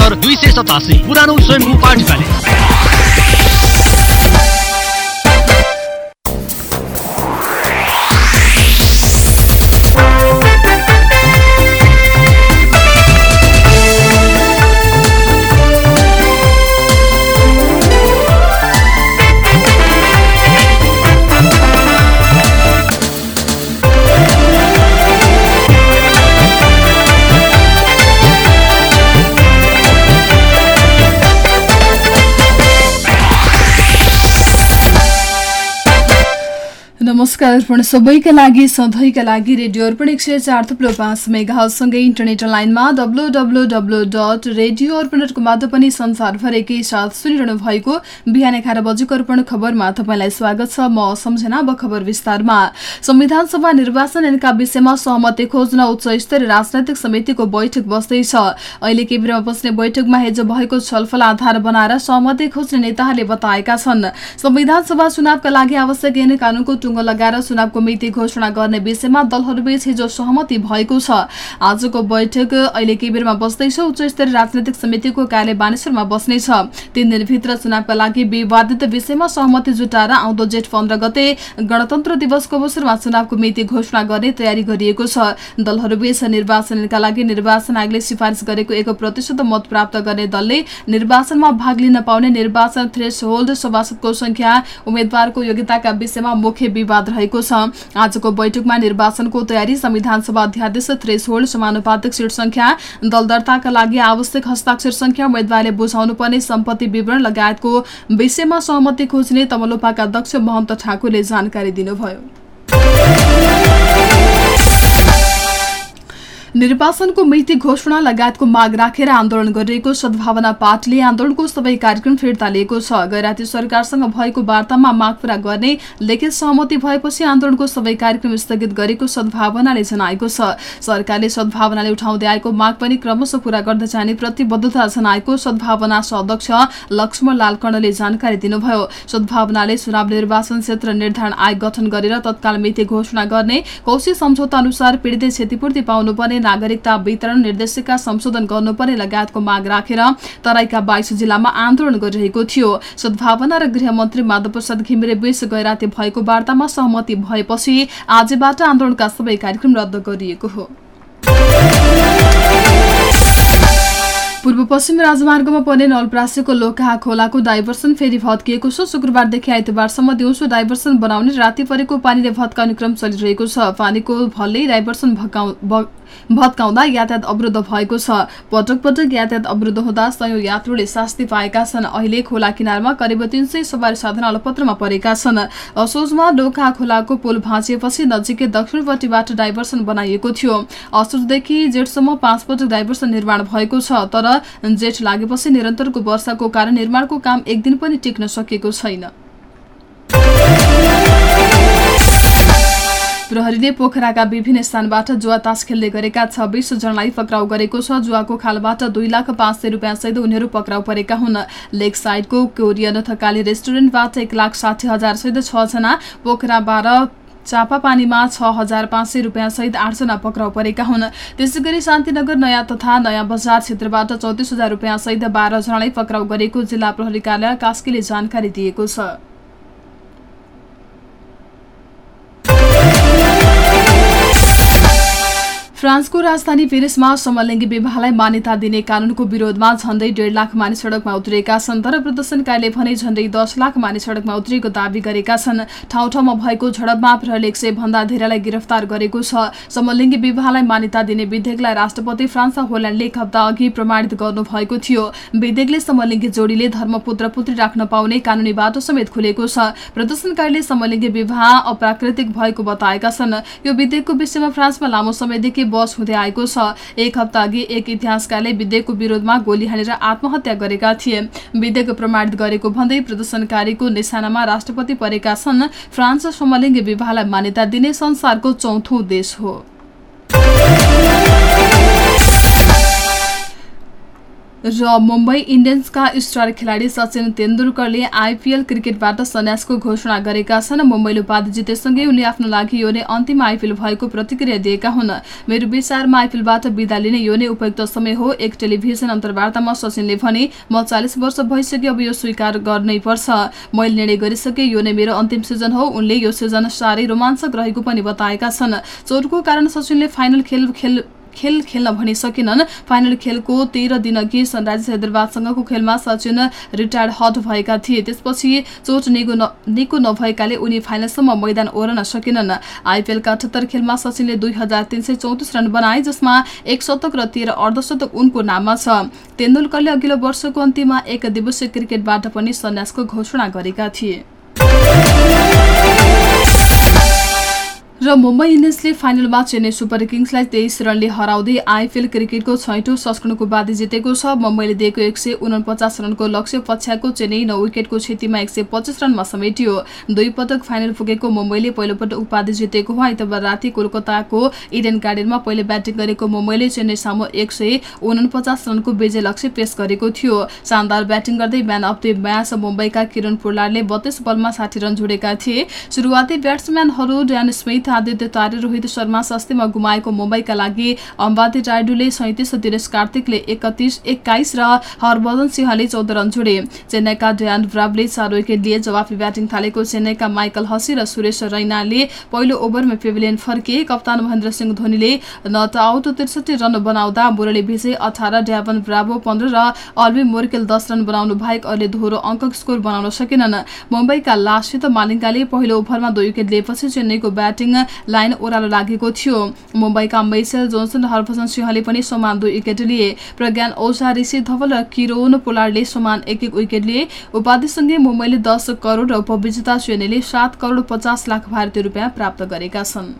दुई सय सतासी पुरानो स्वयम्भू पार्टी प्यालेस। नमस्कार अर्पण सबैका लागि सधैँका लागि रेडियो अर्पण एक सय चार थुप्रो पाँच मेगासँगै इन्टरनेट लाइनमा W W W dot radio Arpan dot कमबाट पनि संसारभरिकै साथ सुनिरहनु भएको बिहान एघार बजेको अर्पण खबरमा तपाईँलाई स्वागत छ। म सम्झना अब खबर विस्तारमा। संविधान सभा निर्वाचन ऐनका विषयमा सहमति खोज्न उच्च स्तरीय राजनैतिक समितिको बैठक बस्दैछ। अहिले केन्द्रमा बस्ने बैठकमा हिजो भएको छलफल आधार बनाएर सहमति खोज्ने नेताहरूले बताएका छन्। संविधान सभा चुनावका लागि आवश्यक ऐन कानूनको टुङ्गो लगाएर चुनावको मिति घोषणा गर्ने विषयमा दलहरूबीच हिजो सहमति भएको छ। आजको बैठक अहिले केबीरमा बस्दैछ उच्च स्तरीय राजनैतिक समितिको कार्य बानेश्वरमा बस्नेछ तीन दिनभित्र चुनावका लागि विवादित विषयमा सहमति जुटाएर आउँदो जेठ पन्ध्र गते गणतन्त्र दिवसको अवसरमा चुनावको मिति घोषणा गर्ने तयारी गरिएको छ। दलहरूबीच निर्वाचनका लागि निर्वाचन आयोगले सिफारिस गरेको एक प्रतिशत मत प्राप्त गर्ने दलले निर्वाचनमा भाग लिन पाउने निर्वाचन थ्रेस होल्ड सभासदको संख्या उम्मेद्वारको योग्यताका विषयमा मुख्य विवाद रहेको छ। आजको बैठकमा निर्वाचनको तयारी संविधान सभा अध्यादेश थ्रेस होल्ड समानुपातिक सिट संख्या दल दर्ताका लागि आवश्यक हस्ताक्षर संख्या उम्मेद्वारले बुझाउनु पर्ने सम्पत्ति विवरण लगायतको विषयमा सहमति खोज्ने तमलोपाका अध्यक्ष महन्त ठाकुरले जानकारी दिनुभयो। निर्वाचनको मिति घोषणा लगायतको माग राखेर आन्दोलन गरिरहेको सद्भावना पार्टीले आन्दोलनको सबै कार्यक्रम फिर्ता लिएको छ। गैराती सरकारसँग भएको वार्तामा माग पूरा गर्ने लिखित सहमति भएपछि आन्दोलनको सबै कार्यक्रम स्थगित गरेको सद्भावनाले जनाएको छ। सरकारले सद्भावनाले उठाउँदै आएको माग पनि क्रमशः पूरा गर्दै जाने प्रतिबद्धता जनाएको सद्भावना अध्यक्ष लक्ष्मण लाल कर्णले जानकारी दिनुभयो। सद्भावनाले चुनाव निर्वाचन क्षेत्र निर्धारण आयोग गठन गरेर तत्काल मिति घोषणा गर्ने कौशी सम्झौता अनुसार पीडितले क्षतिपूर्ति पाउनुपर्ने नागरिकता वितरण निर्देशिका संशोधन गर्नुपर्ने लगायतको माग राखेर तराईका बाइस जिल्लामा आन्दोलन गरिरहेको थियो। सद्भावना र गृहमन्त्री माधव प्रसाद घिमिरे बीच गैराती भएको वार्तामा सहमति भएपछि आजबाट आन्दोलनका सबै कार्यक्रम रद्द गरिएको हो। पूर्व पश्चिम राजमार्गमा पर्ने नलप्रासीको लोकहा खोलाको डाइभर्सन फेरि भत्किएको छ। शुक्रबारदेखि आइतबारसम्म दिउँसो डाइभर्सन बनाउने राति परेको पानीले भत्काउने क्रम चलिरहेको छ। पानीको भलले डाइभर्सन भत्काउँदा यातायात अवरुद्ध भएको छ। पटक पटक यातायात अवरुद्ध हुँदा सयौं यात्रुले शास्ति पाएका छन्। अहिले खोला किनारमा करिब तीन सय सवारी साधन अलपत्रमा परेका छन्। असोजमा डोका खोलाको पुल भाँचिएपछि नजिकै दक्षिणपट्टिबाट डाइभर्सन बनाइएको थियो। असोजदेखि जेठसम्म पाँच पटक डाइभर्सन निर्माण भएको छ तर जेठ लागेपछि निरन्तरको वर्षाको कारण निर्माणको काम एक दिन पनि टिक्न सकेको छैन। प्रहरीले पोखराका विभिन्न स्थानबाट जुवा तास खेल्दै गरेका छब्बीस जनालाई पक्राउ गरेको छ। जुवाको खालबाट दुई लाख पाँच सय रुपियाँसहित उनीहरू पक्राउ परेका हुन्। लेक साइडको कोरियन थकाली रेस्टुरेन्टबाट एक लाख साठी हजारसहित छजना पोखरा बाह्र चापापानीमा छ हजार पाँच सय रुपियाँसहित आठजना पक्राउ परेका हुन्। त्यसै गरी शान्तिनगर नयाँ तथा नयाँ बजार क्षेत्रबाट चौतिस हजार रुपियाँसहित बाह्रजनालाई पक्राउ गरेको जिल्ला प्रहरी कार्यालय कास्कीले जानकारी दिएको छ। फ्रान्सको राजधानी पेरिसमा समलिङ्गी विवाहलाई मान्यता दिने कानूनको विरोधमा झण्डै डेढ लाख मानिस सड़कमा उत्रिएका छन् तर प्रदर्शनकारीले भने झण्डै दस लाख मानिस सड़कमा उत्रिएको दावी गरेका छन्। ठाउँ ठाउँमा भएको झडपमा प्रहरीले एक सय भन्दा धेरैलाई गिरफ्तार गरेको छ। समलिङ्गी विवाहलाई मान्यता दिने विधेयकलाई राष्ट्रपति फ्रान्स होल्याण्डले एक हप्ता अघि प्रमाणित गर्नुभएको थियो। विधेयकले समलिङ्गी जोडीले धर्मपुत्र पुत्री राख्न पाउने कानूनी बाटो समेत खुलेको छ। प्रदर्शनकारीले समलिङ्गी विवाह अप्राकृतिक भएको बताएका छन्। यो विधेयकको विषयमा फ्रान्समा लामो समयदेखि बस हुँदै आएको छ। एक हप्ता अघि एक इतिहासकारले विधेयकको विरोधमा गोली हानेर आत्महत्या गरेका थिए। विधेयक प्रमाणित गरेको भन्दै प्रदर्शनकारीको निशानामा राष्ट्रपति परेका छन्। फ्रान्स समलिङ्गी विवाहलाई मान्यता दिने संसारको चौथो देश हो। र मुम्बई इन्डियन्सका स्टार खेलाडी सचिन तेन्दुलकरले आइपिएल क्रिकेटबाट सन्यासको घोषणा गरेका छन्। मुम्बईले उपाधि जितेसँगै उनले आफ्नो लागि यो नै अन्तिम आइपिएल भएको प्रतिक्रिया दिएका हुन्। मेरो विचारमा आइपिएलबाट विदा लिने यो नै उपयुक्त समय हो। एक टेलिभिजन अन्तर्वार्तामा सचिनले भने म चालिस वर्ष भइसक्यो अब यो स्वीकार गर्नै पर्छ। मैले निर्णय गरिसके यो नै मेरो अन्तिम सिजन हो। उनले यो सिजन साह्रै रोमाञ्चक रहेको पनि बताएका छन्। चोटको कारण सचिनले फाइनल खेल खेल खेल खेल्न भनी सकेनन् फाइनल खेलको तेह्र दिनअघि सनराइजर्स हैदराबादसँगको खेलमा सचिन रिटायर्ड हट भएका थिए। त्यसपछि चोट निको निको नभएकाले उनी फाइनलसम्म मैदान ओर्न सकेनन्। आइपिएलका अठहत्तर खेलमा सचिनले दुई हजार तीन सय चौतिस रन बनाए जसमा एक शतक र तेह्र अर्धशतक उनको नाममा छ। तेन्दुलकरले अघिल्लो वर्षको अन्तिममा एक दिवसीय क्रिकेटबाट पनि सन्यासको घोषणा गरेका थिए। र मुम्बई इन्डियन्सले फाइनलमा चेन्नई सुपर किङ्सलाई तेइस रनले हराउँदै आइपिएल क्रिकेटको छैटौँ संस्करणको बाधी जितेको छ। मुम्बईले दिएको एक सय उनपचास रनको लक्ष्य पछ्याएको चेन्नई नौ विकेटको क्षतिमा एक सय पच्चिस रनमा समेटियो। दुई पटक फाइनल पुगेको मुम्बईले पहिलोपटक उपाधि जितेको हो। आइतबार राति कोलकाताको इडेन गार्डनमा पहिले ब्याटिङ गरेको मुम्बईले चेन्नई सामु एक रनको विजय लक्ष्य पेश गरेको थियो। शानदार ब्याटिङ गर्दै म्यान अफ द म्याच मुम्बईका किरण पोलारले बत्तीस बलमा साठी रन जोडेका थिए। सुरुवाती ब्याट्सम्यानहरू ड्यान स्मिथ आदित्य तारे रोहित शर्मा सस्तीमा गुमाएको मुम्बईका लागि अम्बाती रायडूले सैतिस दिनेश कार्तिकले एकतिस एक्काइस र हरभजन सिंहले चौध रन जोडे। चेन्नईका ड्यान ब्रावले चार विकेट लिए जवाफी ब्याटिङ थालेको चेन्नईका माइकल हसी र सुरेश रैनाले पहिलो ओभरमा पेभिलियन फर्किए कप्तान महेन्द्र सिंह धोनीले नट आउट त्रिसठी रन बनाउँदा मुरली विजय अठार ड्यावन ब्राभो पन्ध्र र अल्बी मोर्केल दस रन बनाउनु बाहेक अहिले दोहोरो अङ्क स्कोर बनाउन सकेनन्। मुम्बईका लासित मालिङ्गाले पहिलो ओभरमा दुई विकेट लिएपछि चेन्नईको ब्याटिङ लाइन ओह्रालो लागेको थियो। मुम्बईका मैसेल जोन्सन र हरभजन सिंहले पनि समान दुई विकेट लिए। प्रज्ञान ओझा ऋषि धवल र किरोन पोलारले समान एक एक विकेट लिए। उपाधिसँगै मुम्बईले दस करोड र उपविजेता चेन्नईले सात करोड पचास लाख भारतीय रुपियाँ प्राप्त गरेका छन्।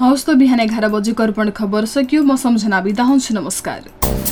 हवस् त बिहान एघार बजेको अर्पण खबर सकियो। म सम्झना बिदा हुन्छु। नमस्कार।